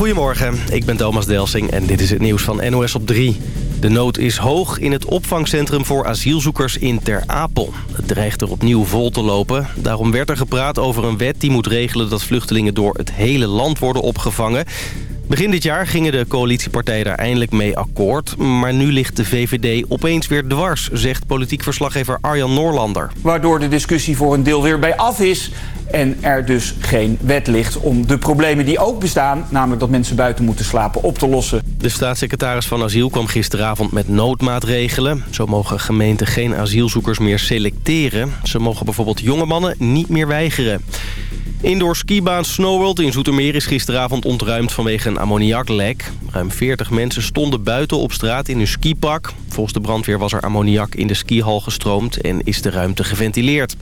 Goedemorgen, ik ben Thomas Delsing en dit is het nieuws van NOS op 3. De nood is hoog in het opvangcentrum voor asielzoekers in Ter Apel. Het dreigt er opnieuw vol te lopen. Daarom werd er gepraat over een wet die moet regelen dat vluchtelingen door het hele land worden opgevangen. Begin dit jaar gingen de coalitiepartijen daar eindelijk mee akkoord. Maar nu ligt de VVD opeens weer dwars, zegt politiek verslaggever Arjan Noorlander. Waardoor de discussie voor een deel weer bij af is. En er dus geen wet ligt om de problemen die ook bestaan... namelijk dat mensen buiten moeten slapen, op te lossen. De staatssecretaris van Asiel kwam gisteravond met noodmaatregelen. Zo mogen gemeenten geen asielzoekers meer selecteren. Ze mogen bijvoorbeeld jonge mannen niet meer weigeren. Indoor skibaan Snowworld in Zoetermeer is gisteravond ontruimd vanwege een ammoniaklek. Ruim 40 mensen stonden buiten op straat in hun skipak. Volgens de brandweer was er ammoniak in de skihal gestroomd en is de ruimte geventileerd.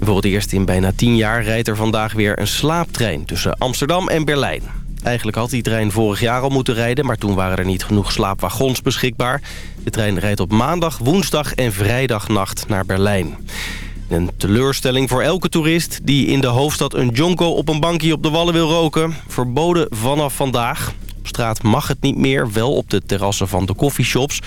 Voor het eerst in bijna 10 jaar rijdt er vandaag weer een slaaptrein tussen Amsterdam en Berlijn. Eigenlijk had die trein vorig jaar al moeten rijden, maar toen waren er niet genoeg slaapwagons beschikbaar. De trein rijdt op maandag, woensdag en vrijdagnacht naar Berlijn. Een teleurstelling voor elke toerist die in de hoofdstad een jonko op een bankje op de wallen wil roken. Verboden vanaf vandaag. Op straat mag het niet meer, wel op de terrassen van de koffieshops.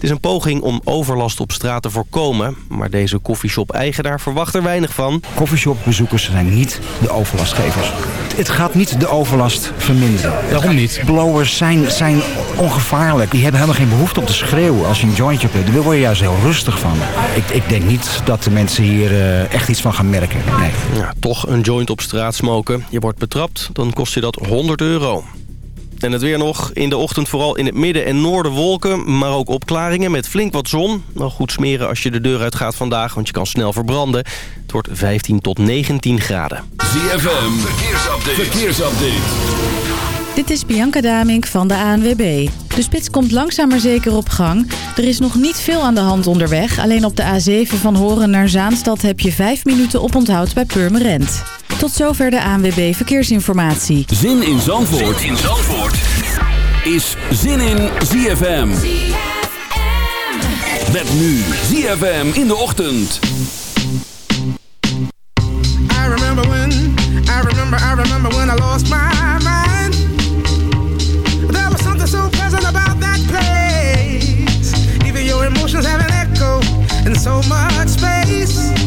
Het is een poging om overlast op straat te voorkomen. Maar deze koffieshop-eigenaar verwacht er weinig van. Koffieshopbezoekers zijn niet de overlastgevers. Het gaat niet de overlast verminderen. Waarom niet? Blowers zijn, zijn ongevaarlijk. Die hebben helemaal geen behoefte om te schreeuwen als je een jointje hebt. Daar word je juist heel rustig van. Ik, ik denk niet dat de mensen hier uh, echt iets van gaan merken. Nee. Ja, toch een joint op straat smoken. Je wordt betrapt, dan kost je dat 100 euro. En het weer nog. In de ochtend vooral in het midden en noorden wolken. Maar ook opklaringen met flink wat zon. Nog goed smeren als je de deur uitgaat vandaag. Want je kan snel verbranden. Het wordt 15 tot 19 graden. ZFM. Verkeersupdate. Verkeersupdate. Dit is Bianca Damink van de ANWB. De spits komt langzaam maar zeker op gang. Er is nog niet veel aan de hand onderweg. Alleen op de A7 van Horen naar Zaanstad heb je 5 minuten oponthoud bij Purmerend. Tot zover de ANWB Verkeersinformatie. Zin in Zandvoort, zin in Zandvoort. is Zin in ZFM. ZFM. Met nu ZFM in de ochtend. I remember when, I remember, I remember when I lost my mind. There was something so pleasant about that place. Even your emotions have an echo in so much space.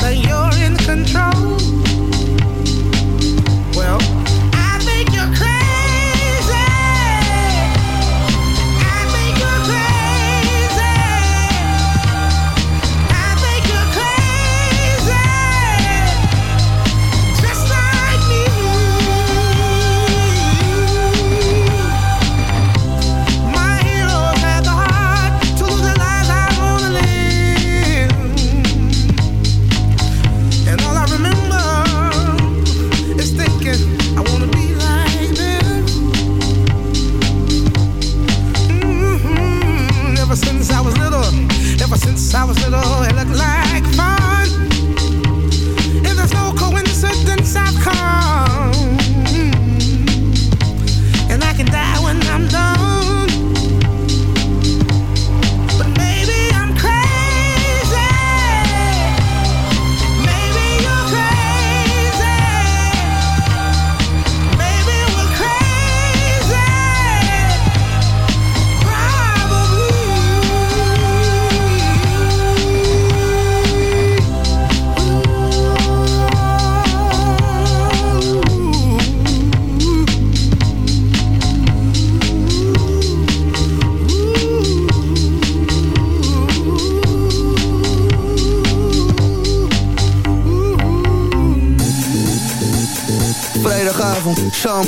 Remember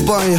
champagne,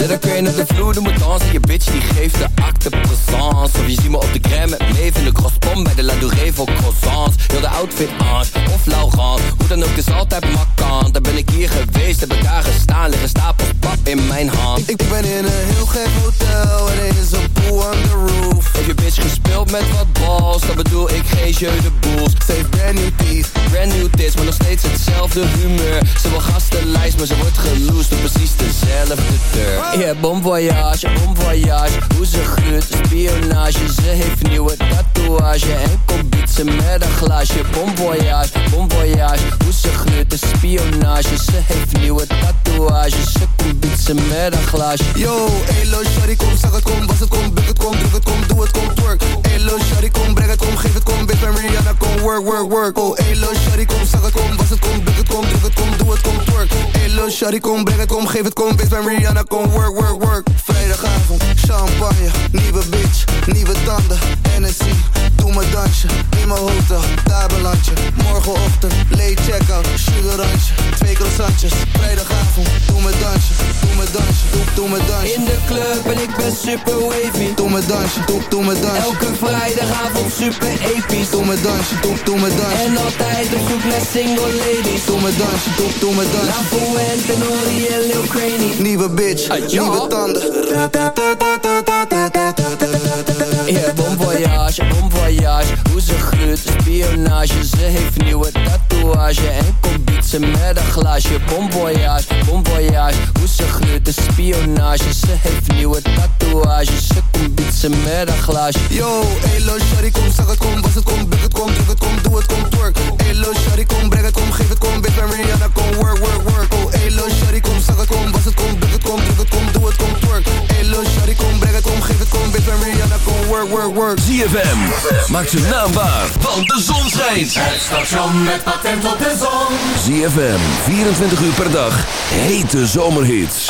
Let crane op de vloer, doe me dansen Je bitch die geeft de acte présence. Of je ziet me op de crème met Maeve in de crosspom Bij de La Douree voor croissants. Heel de outfit Ange of Laurent. Hoe dan ook is altijd makant Daar ben ik hier geweest, heb ik daar gestaan Liggen stapels pap in mijn hand. Ik ben in een heel gek hotel En er is een pool on the roof. Heb je bitch gespeeld met wat balls? Dan bedoel ik geen jeu de boels heeft brand new teeth. Brand new tits, maar nog steeds hetzelfde humeur. Ze wil gastenlijst, maar ze wordt geloosd Op precies dezelfde deur Yeah, bon voyage, bon voyage. Hoe ze gluurt, spionage. Ze heeft nieuwe tatoeage En komt ze met een glaasje. Bon voyage, bon voyage. Hoe ze gluurt, spionage. Ze heeft nieuwe tatoeage. Ze komt ze met een glaasje. Yo, elo, shawty, kom, zeg het, kom Was het, kom, buk het, kom, druk het, kom Doe het, kom, twerk Elo, shawty, kom, breng het, kom Geef het, kom, bitch, bij Rihanna, kom Work, work, work. Oh, elo, shawty, kom, zeg het, kom Was het, kom, buk het, kom, druk het, kom Doe het, kom, twerk. Elo, shawty, kom, breng het, kom Geef het, kom, bitch, bij Rihanna, kom Work, work, work. Vrijdagavond, champagne Nieuwe bitch, nieuwe tanden Hennessy, doe me dansje In mijn hotel, daar beland je Morgenochtend, late check-out Sugarantje, twee croissantjes Vrijdagavond, doe me dansje Doe me dansje, doe, doe me dansje. In de club en ik ben super wavy. Doe me dansje, doe, doe me dansje. Elke vrijdagavond super episch. Doe me dansje, doe, doe me dansje. En altijd op zoek naar single ladies. Doe me dansje, doe, doe me dansje. La Fuente, Nori en Lil Craney Nieuwe bitch, nieuwe tanden. Yeah, voyage, bon voyage Hoe ze gluurt, spionage. Ze heeft nieuwe tatoeage En komt ze met een glaasje. Bon voyage, Hoe ze gluurt, spionage. Ze heeft nieuwe tatoeage Ze komt ze met een glaasje. Yo, elo, shawty, kom, zeg het, kom Was het, kom, buk het, kom, druk het, kom Doe het, kom, twerk. Elo, shawty, kom, breng het, kom Geef het, kom, bitch, Rihanna, kom Work, work, work. Oh, elo, shawty, kom, zeg het, kom Was het, kom, het, kom, Doe het, kom, twerk Elo, shawty, kom, breng het, kom Geef het, kom, bitch, bij Rihanna, kom Work, work, work. ZFM, maak ze naambaar Want de zon schijnt. Het station met patent op de zon. ZFM, 24 uur per dag Hete zomerhits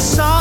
song.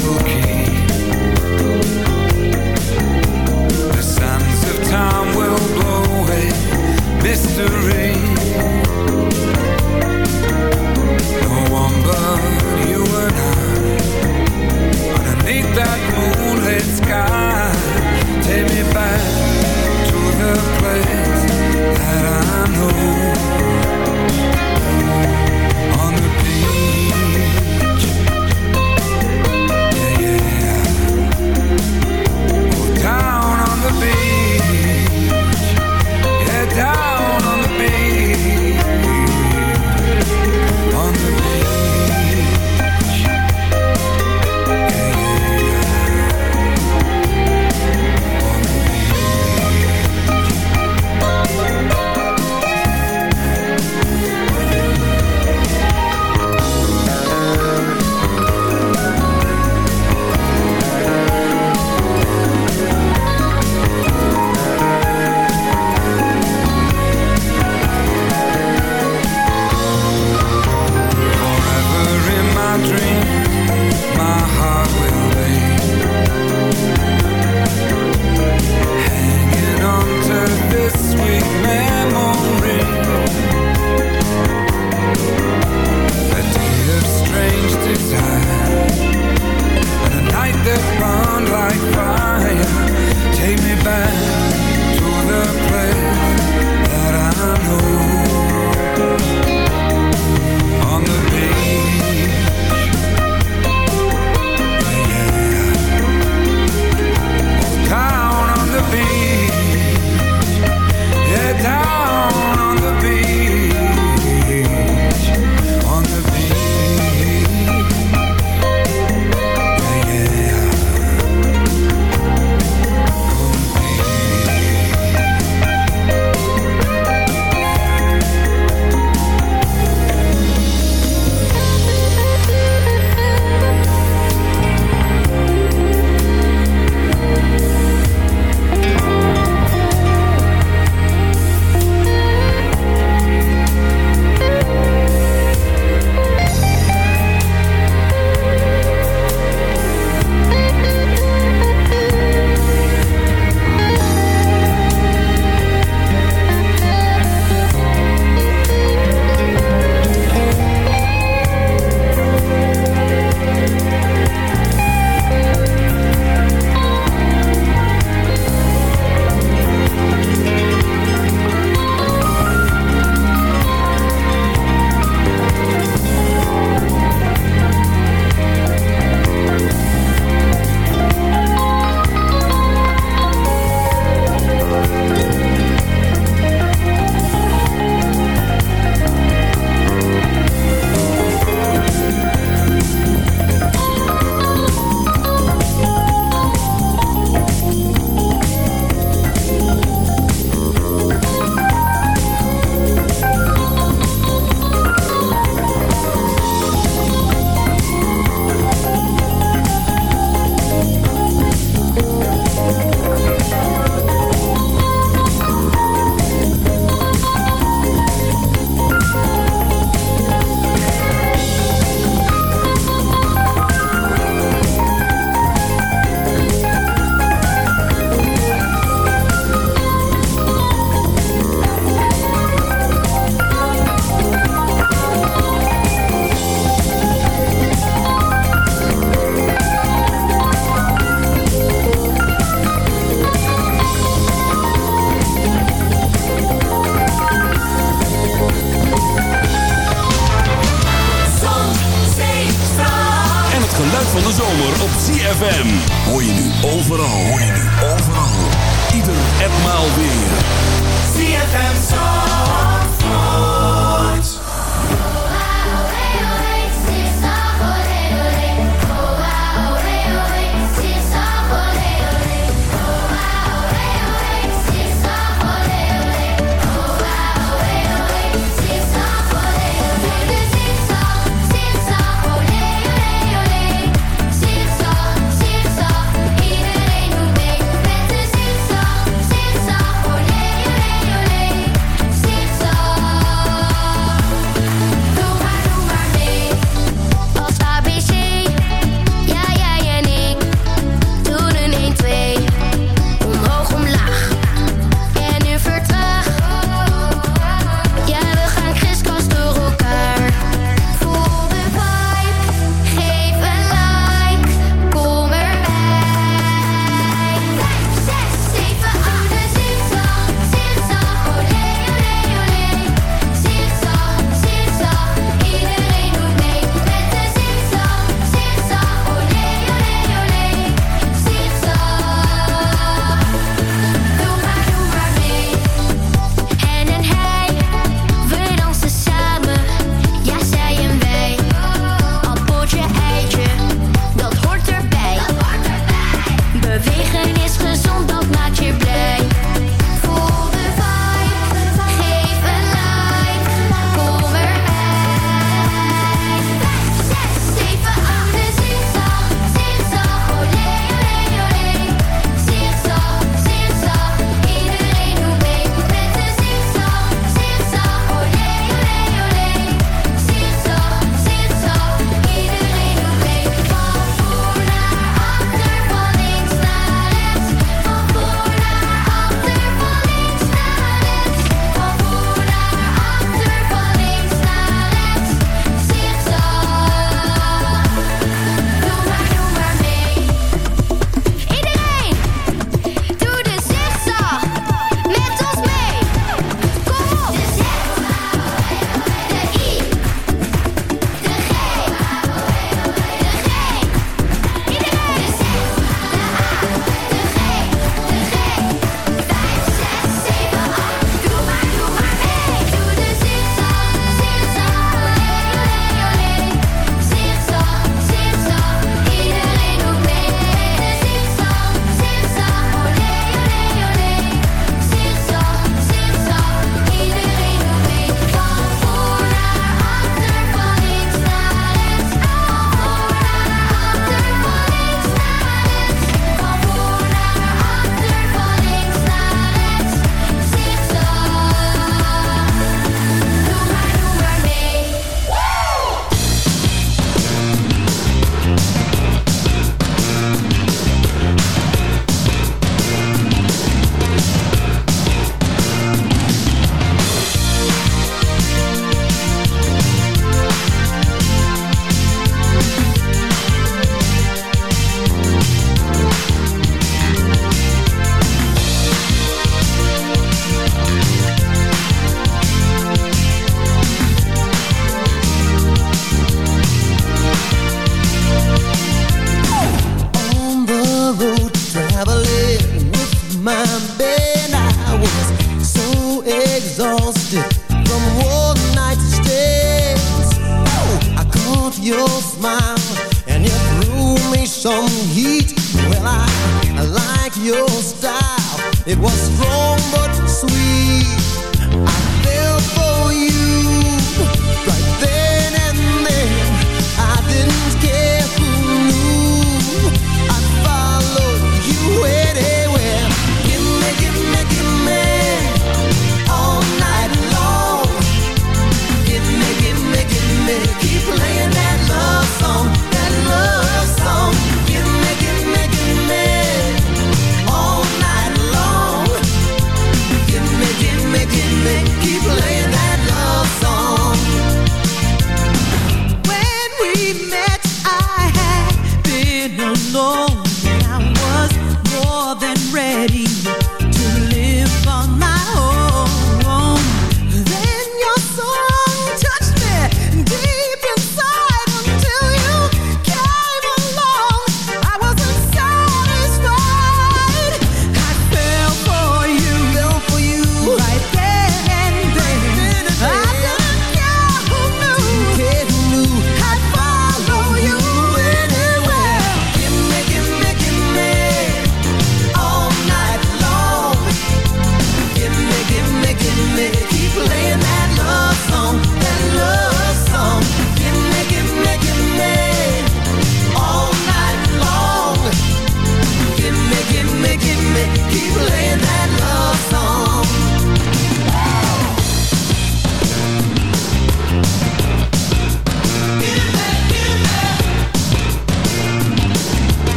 Will keep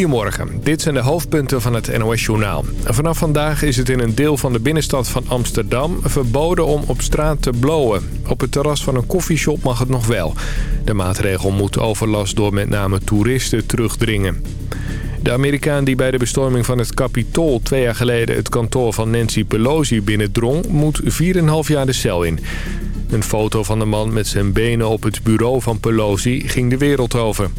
Goedemorgen, dit zijn de hoofdpunten van het NOS-journaal. Vanaf vandaag is het in een deel van de binnenstad van Amsterdam verboden om op straat te blowen. Op het terras van een koffieshop mag het nog wel. De maatregel moet overlast door met name toeristen terugdringen. De Amerikaan die bij de bestorming van het Capitool twee jaar geleden het kantoor van Nancy Pelosi binnendrong, moet 4,5 jaar de cel in. Een foto van de man met zijn benen op het bureau van Pelosi ging de wereld over.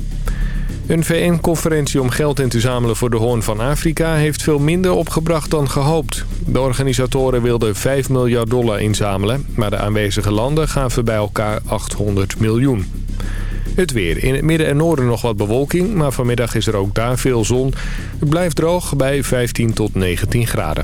Een VN-conferentie om geld in te zamelen voor de Hoorn van Afrika heeft veel minder opgebracht dan gehoopt. De organisatoren wilden 5 miljard dollar inzamelen, maar de aanwezige landen gaven bij elkaar 800 miljoen. Het weer. In het midden en noorden nog wat bewolking, maar vanmiddag is er ook daar veel zon. Het blijft droog bij 15 tot 19 graden.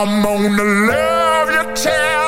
I'm gonna love you till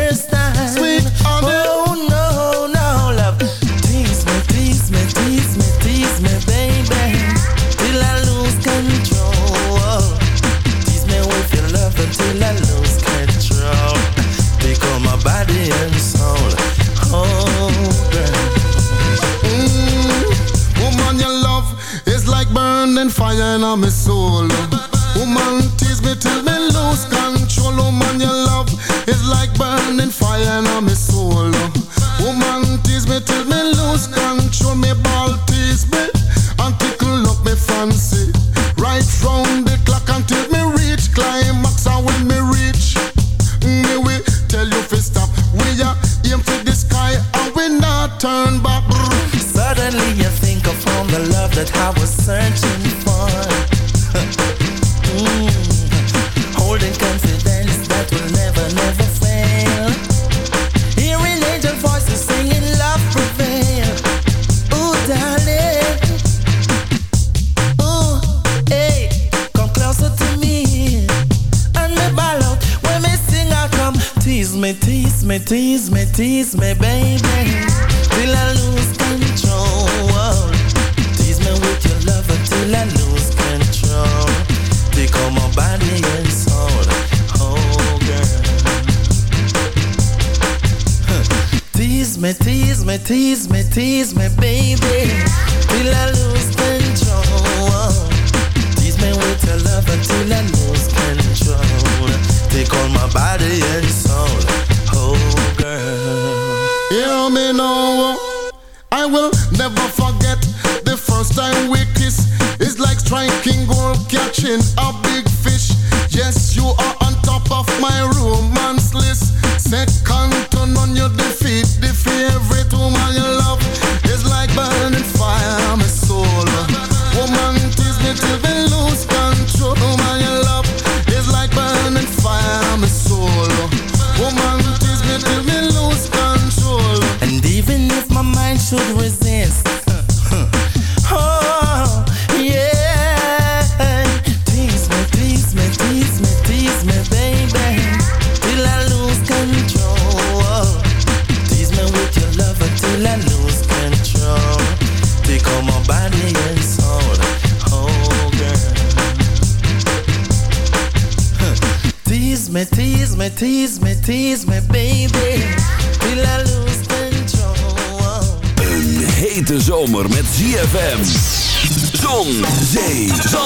striking, goal catching.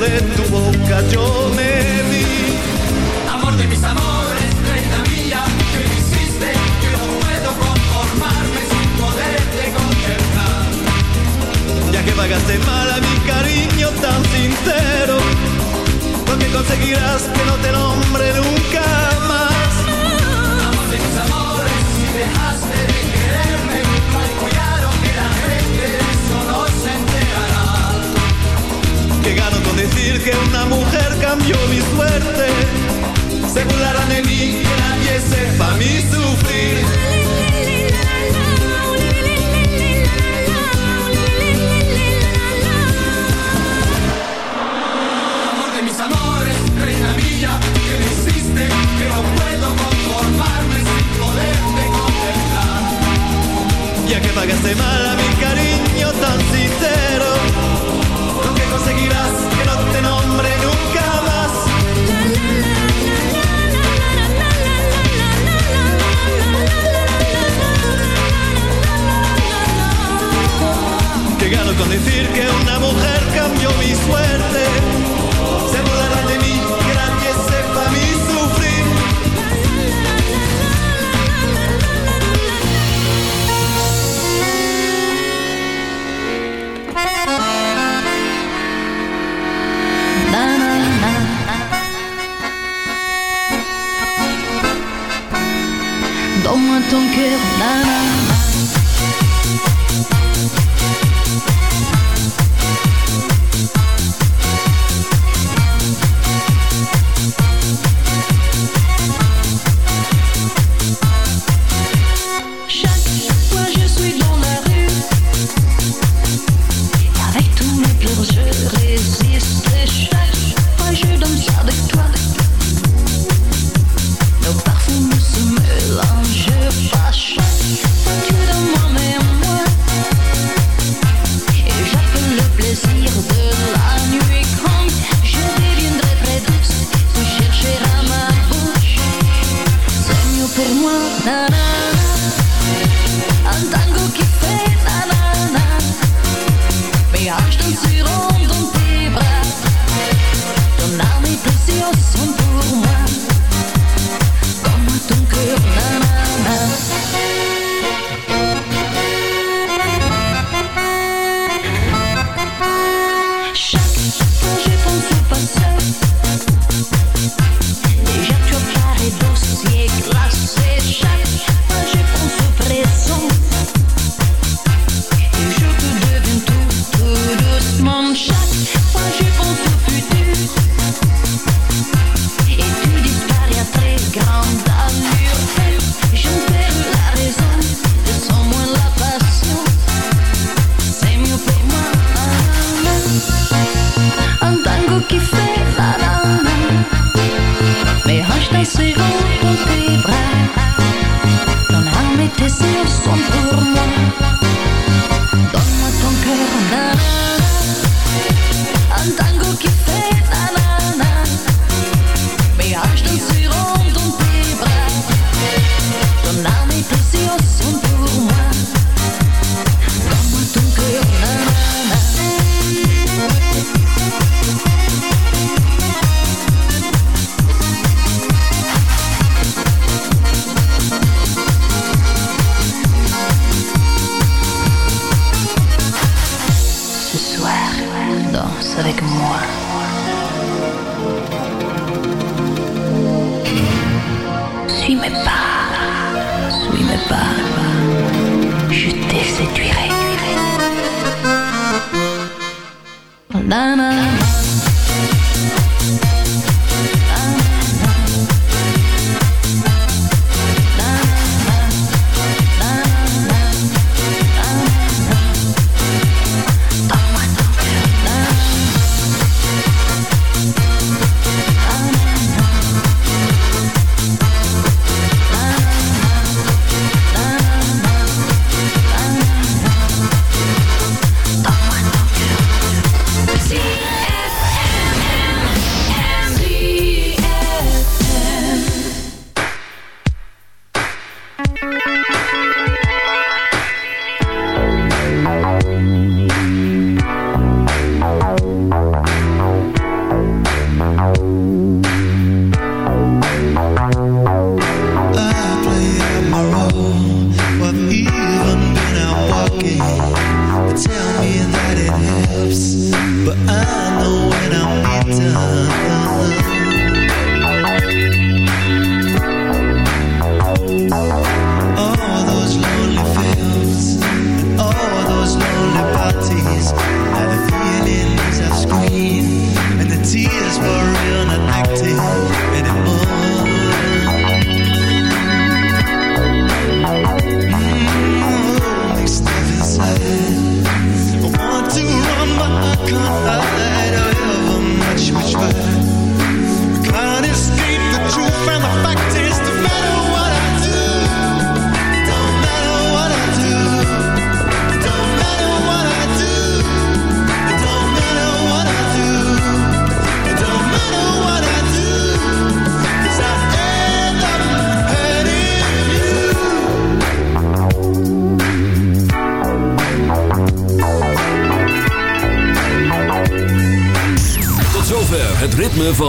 de tu boca yo me vi. Amor de mis amores, reina mía, que me hiciste, que no puedo conformarme sin poderte contemplar. Ya que pagaste mal a mi cariño tan sincero, lo que conseguirás que no te nombre nunca más. Amor de mis amores, si dejaste de quererme, Que gano con decir que una mujer cambió mi suerte. Se burlarán de mí, que nadie sepa mi sufrir. Amor de mis amores, reina mía, que me hiciste, que no puedo conformarme sin poderte contemplar. Ya que pagaste mal a mi cariño tan sincero, decir que una mujer cambió mi suerte. Se burlarán de mí, que nadie sepa mi sufrir. Ton cœur,